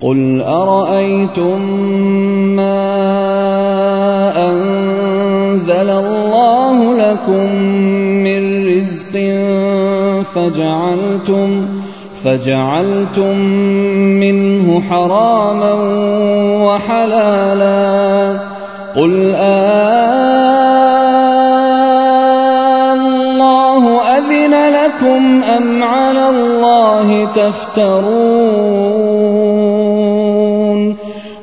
قُلْ أَرَأَيْتُم مَّا أَنزَلَ اللَّهُ لَكُم مِّن رِّزْقٍ فَجَعَلْتُم مِّنْهُ حَرَامًا وَحَلَالًا ۚ قُلْ آللَّهُ أَذِنَ لَكُمْ أَمْ عَلَى اللَّهِ تَفْتَرُونَ